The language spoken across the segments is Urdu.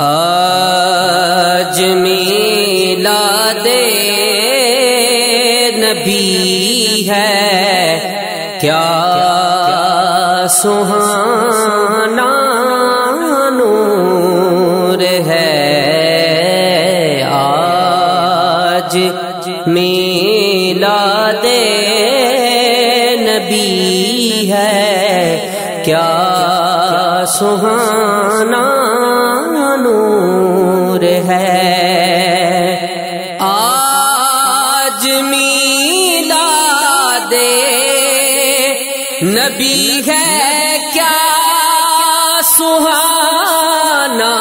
آج میلا دے نبی ہے۔ کیا سہانا نور ہے۔ آج میلا دے نبی ہے۔ کیا سہانا نور ہے۔ آج میلا دے نبی ہے کیا سہانا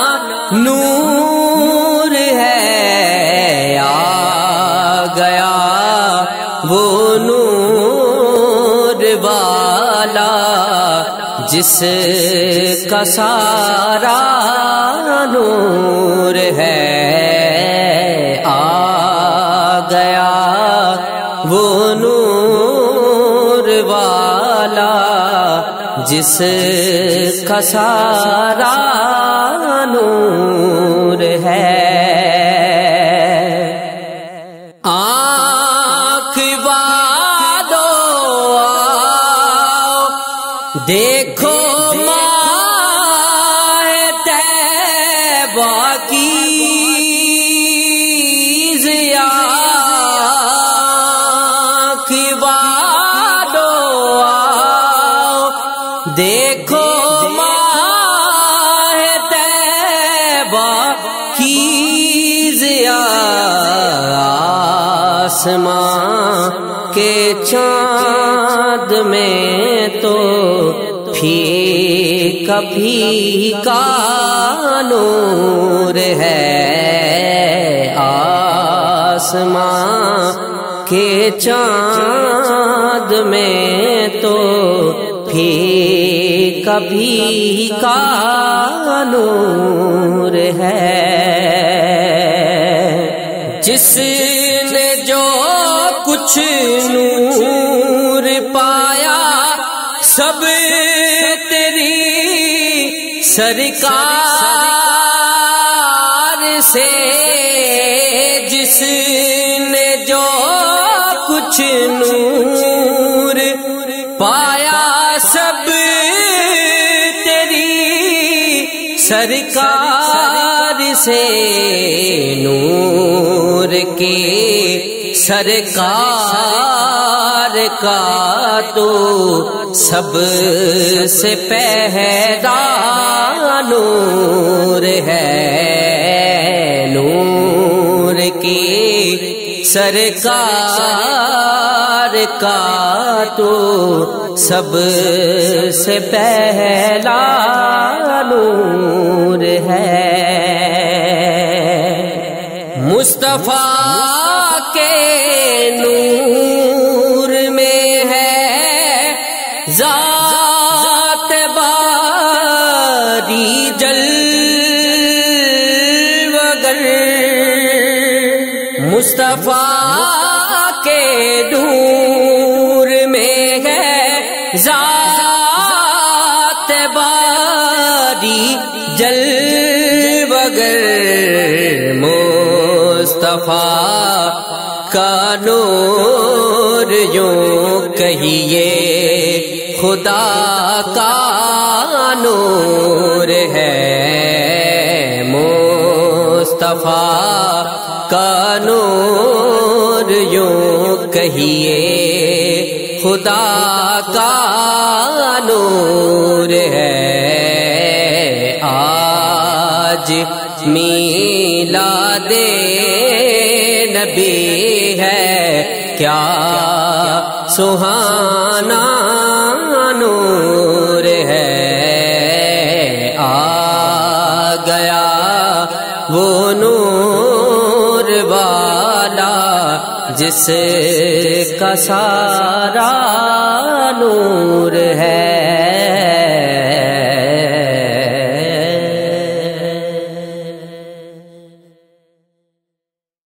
نور ہے۔ آ گیا وہ نور والا جس کا سارا نور ہے، آ گیا۔ وہ نور والا، جس کا سارا نور ہے۔ آنکھ بادو دیکھو۔ دیکھو ماہ تیبہ کی زیا آسمان کے چاند میں تو پھی کبھی کا نور ہے آسمان کے چاند میں تو پھر کبھی کا نور ہے۔ جس نے جو کچھ نور پایا، سب تیری سرکار سے، جس نے کچھ نور پایا سب تیری سرکار سے نور کے سرکار کا تو سب سے پہدا نور ہے نور کی سرکار کا تو سب سے پہلا نور ہے۔ مصطفیٰ کے نور بگر مصطفیٰ کا نور یوں کہیے، خدا کا نور ہے۔ مصطفیٰ کا نور یوں کہیے، خدا کا نور ہے۔ آج میلا دے نبی ہے، کیا سہانا نور ہے؟ آ گیا وہ نور والا، جس کا سارا نور